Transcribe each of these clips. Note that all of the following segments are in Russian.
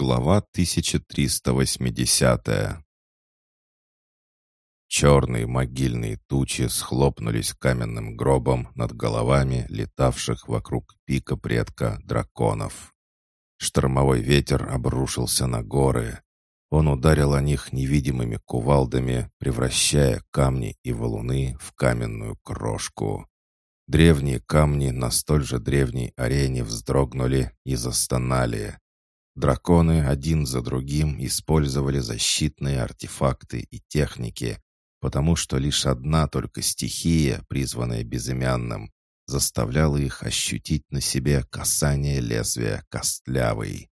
Глава 1380 Черные могильные тучи схлопнулись каменным гробом над головами летавших вокруг пика предка драконов. Штормовой ветер обрушился на горы. Он ударил о них невидимыми кувалдами, превращая камни и валуны в каменную крошку. Древние камни на столь же древней арене вздрогнули и застонали. Драконы один за другим использовали защитные артефакты и техники, потому что лишь одна только стихия, призванная безымянным, заставляла их ощутить на себе касание лезвия костлявой.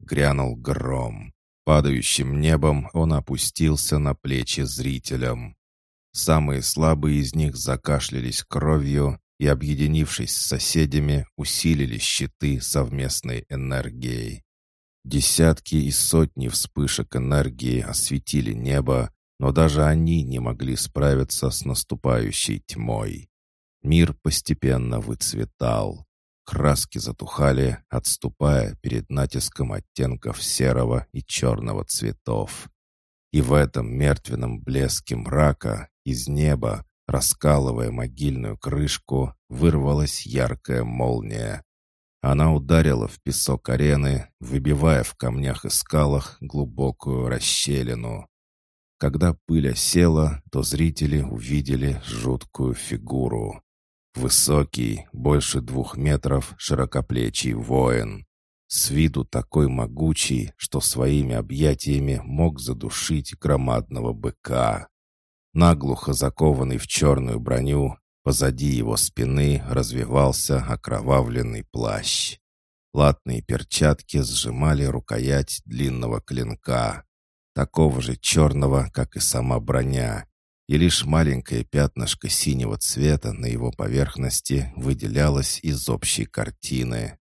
Грянул гром. Падающим небом он опустился на плечи зрителям. Самые слабые из них закашлялись кровью и, объединившись с соседями, усилили щиты совместной энергией. Десятки и сотни вспышек энергии осветили небо, но даже они не могли справиться с наступающей тьмой. Мир постепенно выцветал. Краски затухали, отступая перед натиском оттенков серого и черного цветов. И в этом мертвенном блеске мрака из неба, раскалывая могильную крышку, вырвалась яркая молния. Она ударила в песок арены, выбивая в камнях и скалах глубокую расщелину. Когда пыль осела, то зрители увидели жуткую фигуру. Высокий, больше двух метров, широкоплечий воин. С виду такой могучий, что своими объятиями мог задушить громадного быка. Наглухо закованный в черную броню, позади его спины развивался окровавленный плащ. Латные перчатки сжимали рукоять длинного клинка такого же черного, как и сама броня, и лишь маленькое пятнышко синего цвета на его поверхности выделялось из общей картины.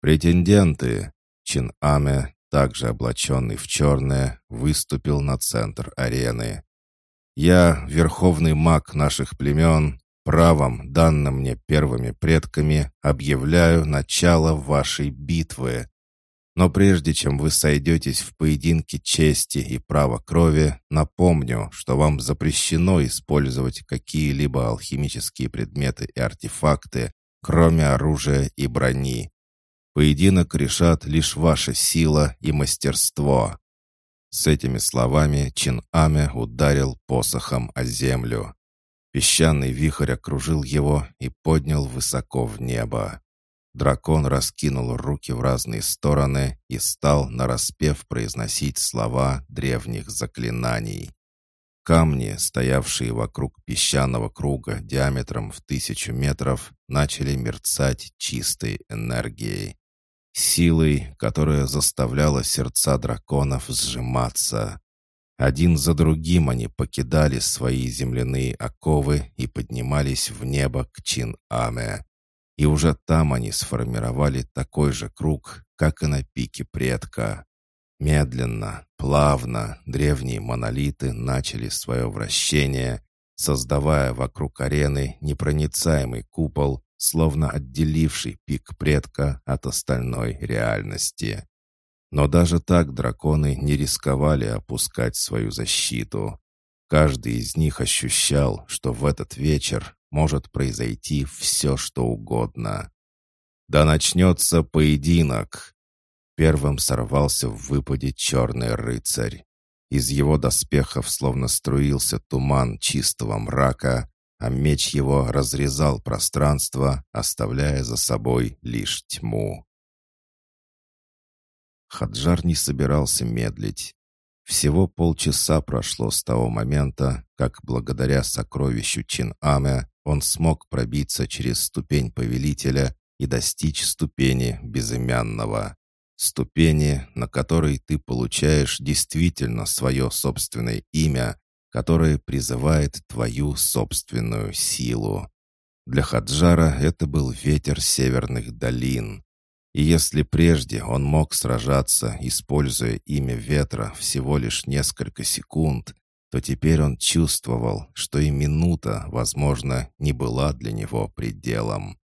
«Претенденты!» Чин Аме, также облаченный в черное, выступил на центр арены. «Я, верховный маг наших племен, правом, данным мне первыми предками, объявляю начало вашей битвы. Но прежде чем вы сойдетесь в поединке чести и права крови, напомню, что вам запрещено использовать какие-либо алхимические предметы и артефакты, кроме оружия и брони. Поединок решат лишь ваша сила и мастерство». С этими словами Чин Аме ударил посохом о землю. Песчаный вихрь окружил его и поднял высоко в небо. Дракон раскинул руки в разные стороны и стал нараспев произносить слова древних заклинаний. Камни, стоявшие вокруг песчаного круга диаметром в тысячу метров, начали мерцать чистой энергией. Силой, которая заставляла сердца драконов сжиматься. Один за другим они покидали свои земляные оковы и поднимались в небо к Чин-Аме. И уже там они сформировали такой же круг, как и на пике предка. Медленно, плавно древние монолиты начали свое вращение, создавая вокруг арены непроницаемый купол, словно отделивший пик предка от остальной реальности. Но даже так драконы не рисковали опускать свою защиту. Каждый из них ощущал, что в этот вечер может произойти все, что угодно. Да начнется поединок. Первым сорвался в выпаде черный рыцарь. Из его доспехов словно струился туман чистого мрака, а меч его разрезал пространство, оставляя за собой лишь тьму. Хаджар не собирался медлить. Всего полчаса прошло с того момента, как благодаря сокровищу Чин-Аме он смог пробиться через ступень повелителя и достичь ступени безымянного. Ступени, на которой ты получаешь действительно свое собственное имя, которое призывает твою собственную силу. Для Хаджара это был ветер северных долин. И если прежде он мог сражаться, используя имя ветра всего лишь несколько секунд, то теперь он чувствовал, что и минута, возможно, не была для него пределом.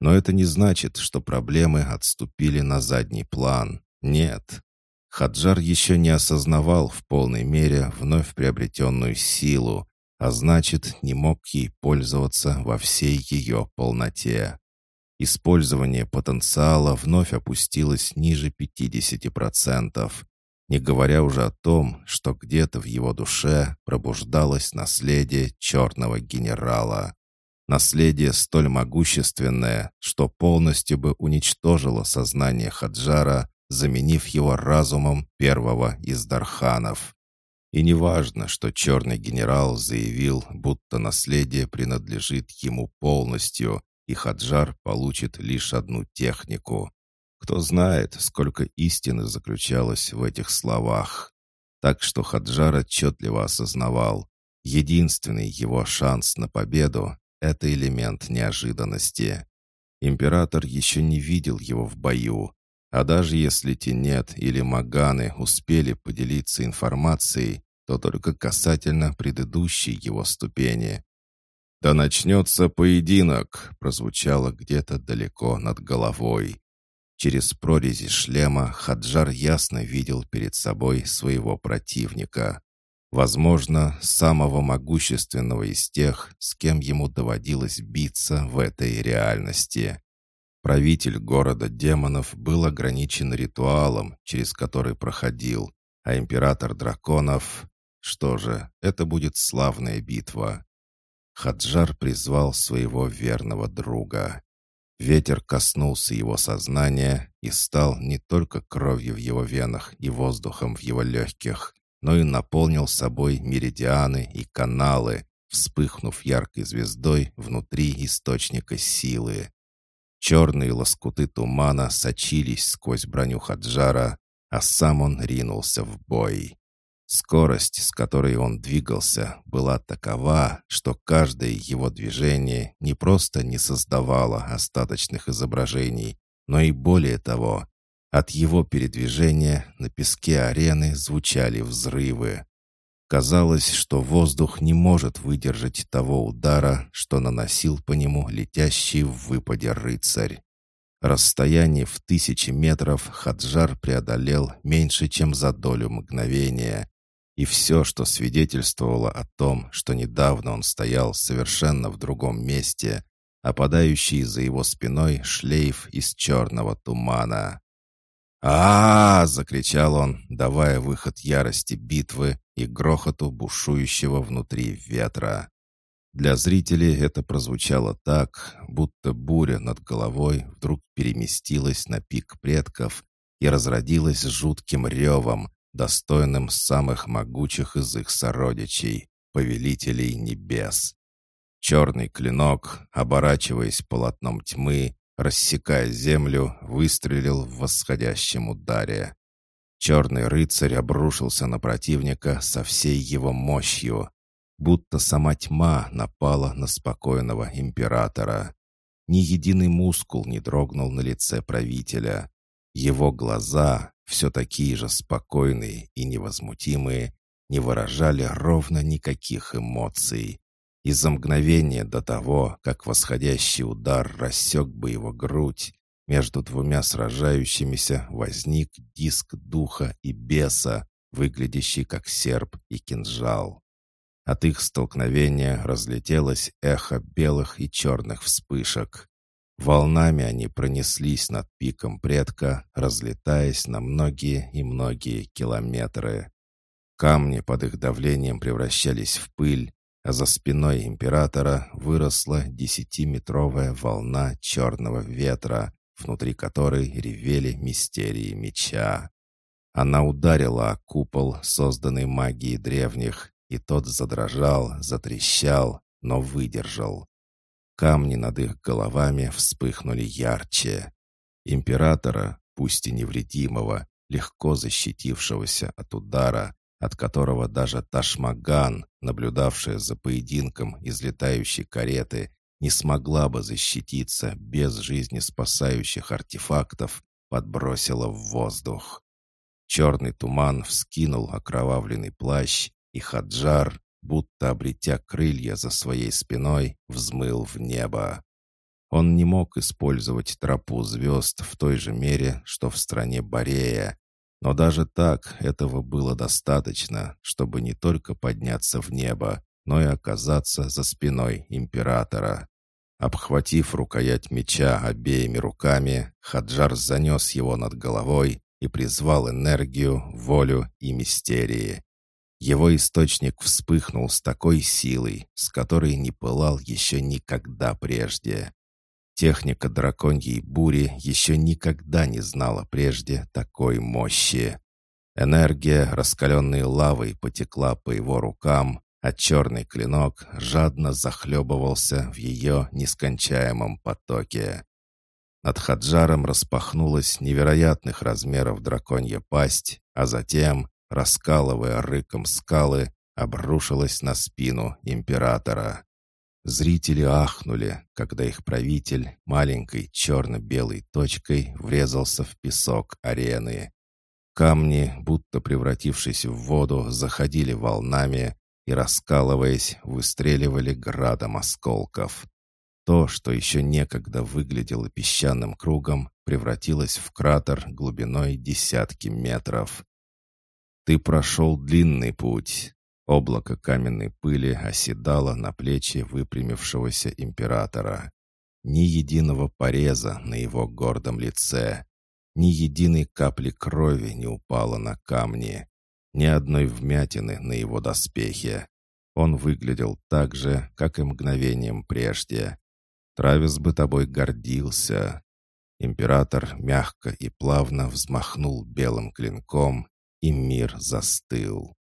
Но это не значит, что проблемы отступили на задний план. Нет. Хаджар еще не осознавал в полной мере вновь приобретенную силу, а значит, не мог ей пользоваться во всей ее полноте. Использование потенциала вновь опустилось ниже 50%, не говоря уже о том, что где-то в его душе пробуждалось наследие черного генерала. Наследие столь могущественное, что полностью бы уничтожило сознание Хаджара, заменив его разумом первого из Дарханов. И неважно, что черный генерал заявил, будто наследие принадлежит ему полностью, и Хаджар получит лишь одну технику. Кто знает, сколько истины заключалось в этих словах. Так что Хаджар отчетливо осознавал, единственный его шанс на победу — это элемент неожиданности. Император еще не видел его в бою, а даже если Тенет или Маганы успели поделиться информацией, то только касательно предыдущей его ступени. «Да начнется поединок!» прозвучало где-то далеко над головой. Через прорези шлема Хаджар ясно видел перед собой своего противника. Возможно, самого могущественного из тех, с кем ему доводилось биться в этой реальности. Правитель города демонов был ограничен ритуалом, через который проходил, а император драконов... Что же, это будет славная битва. Хаджар призвал своего верного друга. Ветер коснулся его сознания и стал не только кровью в его венах и воздухом в его легких, но и наполнил собой меридианы и каналы, вспыхнув яркой звездой внутри источника силы. Черные лоскуты тумана сочились сквозь броню Хаджара, а сам он ринулся в бой. Скорость, с которой он двигался, была такова, что каждое его движение не просто не создавало остаточных изображений, но и более того, от его передвижения на песке арены звучали взрывы. Казалось, что воздух не может выдержать того удара, что наносил по нему летящий в выпаде рыцарь. Расстояние в тысячи метров Хаджар преодолел меньше, чем за долю мгновения, и все, что свидетельствовало о том, что недавно он стоял совершенно в другом месте, опадающий за его спиной шлейф из черного тумана. а, -а, -а закричал он, давая выход ярости битвы и грохоту бушующего внутри ветра. Для зрителей это прозвучало так, будто буря над головой вдруг переместилась на пик предков и разродилась жутким ревом, достойным самых могучих из их сородичей, повелителей небес. Черный клинок, оборачиваясь полотном тьмы, рассекая землю, выстрелил в восходящем ударе. Черный рыцарь обрушился на противника со всей его мощью, будто сама тьма напала на спокойного императора. Ни единый мускул не дрогнул на лице правителя. Его глаза, все такие же спокойные и невозмутимые, не выражали ровно никаких эмоций. И за мгновение до того, как восходящий удар рассек бы его грудь, между двумя сражающимися возник диск духа и беса, выглядящий как серп и кинжал. От их столкновения разлетелось эхо белых и черных вспышек. Волнами они пронеслись над пиком предка, разлетаясь на многие и многие километры. Камни под их давлением превращались в пыль, а за спиной императора выросла десятиметровая волна черного ветра, внутри которой ревели мистерии меча. Она ударила о купол, созданный магией древних, и тот задрожал, затрещал, но выдержал. Камни над их головами вспыхнули ярче. Императора, пусть и невредимого, легко защитившегося от удара, от которого даже Ташмаган, наблюдавшая за поединком из летающей кареты, не смогла бы защититься без жизнеспасающих артефактов, подбросила в воздух. Черный туман вскинул окровавленный плащ, и Хаджар, будто обретя крылья за своей спиной, взмыл в небо. Он не мог использовать тропу звезд в той же мере, что в стране Борея, Но даже так этого было достаточно, чтобы не только подняться в небо, но и оказаться за спиной императора. Обхватив рукоять меча обеими руками, Хаджар занес его над головой и призвал энергию, волю и мистерии. Его источник вспыхнул с такой силой, с которой не пылал еще никогда прежде. Техника драконьей бури еще никогда не знала прежде такой мощи. Энергия, раскаленной лавой, потекла по его рукам, а черный клинок жадно захлебывался в ее нескончаемом потоке. Над Хаджаром распахнулась невероятных размеров драконья пасть, а затем, раскалывая рыком скалы, обрушилась на спину императора. Зрители ахнули, когда их правитель маленькой черно-белой точкой врезался в песок арены. Камни, будто превратившись в воду, заходили волнами и, раскалываясь, выстреливали градом осколков. То, что еще некогда выглядело песчаным кругом, превратилось в кратер глубиной десятки метров. «Ты прошел длинный путь», Облако каменной пыли оседало на плечи выпрямившегося императора. Ни единого пореза на его гордом лице, ни единой капли крови не упало на камни, ни одной вмятины на его доспехе. Он выглядел так же, как и мгновением прежде. Травис бы тобой гордился. Император мягко и плавно взмахнул белым клинком, и мир застыл.